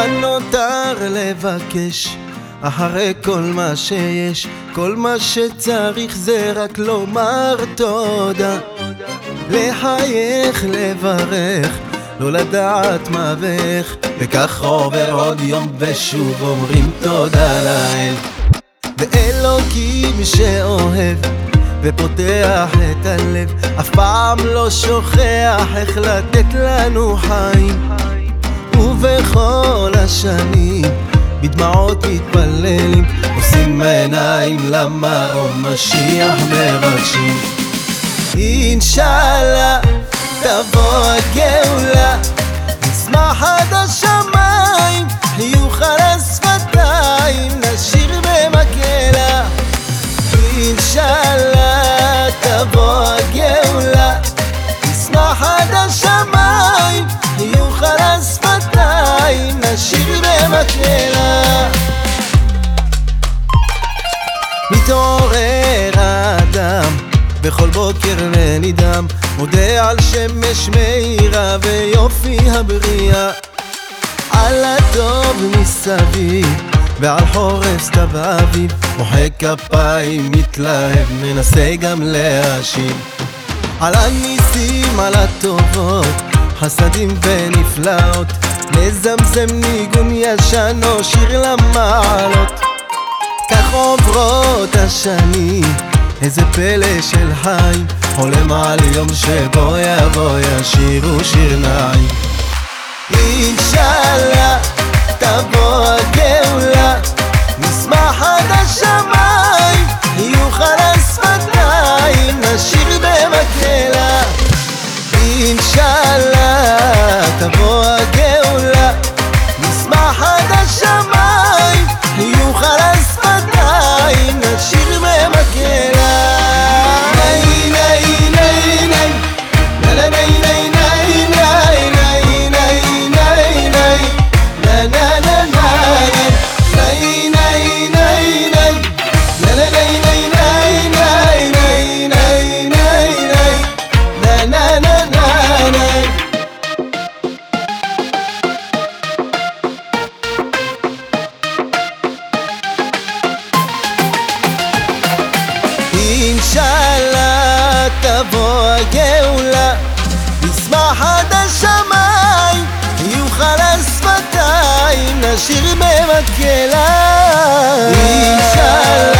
מה נותר לבקש? אחרי כל מה שיש, כל מה שצריך זה רק לומר תודה. לחייך, לברך, לא לדעת מה ואיך, וכך עובר עוד יום ושוב אומרים תודה לאל. ואלוקים שאוהב ופותח את הלב, אף פעם לא שוכח איך לתת לנו חיים. ובכל השנים בדמעות מתפללים, עושים עיניים למרום משיח מבקשים. מתעורר האדם בכל בוקר ונדהם מודה על שמש מאירה ויופי הבריאה. על הטוב מסביב ועל חורף סתיו האביב מוחא כפיים מתלהב מנסה גם להשיב. על הניסים על הטובות חסדים ונפלאות נזמזם ניגון ישן או שיר למעלות. כך עוברות השנים איזה פלא של חיים חולם על יום שבו יבוא ישירו שיר נעים אינשאללה תבוא הגאולה הגאולה. נשמח עד השמיים חיוך על השפתיים נשיר במקהלה אינשאללה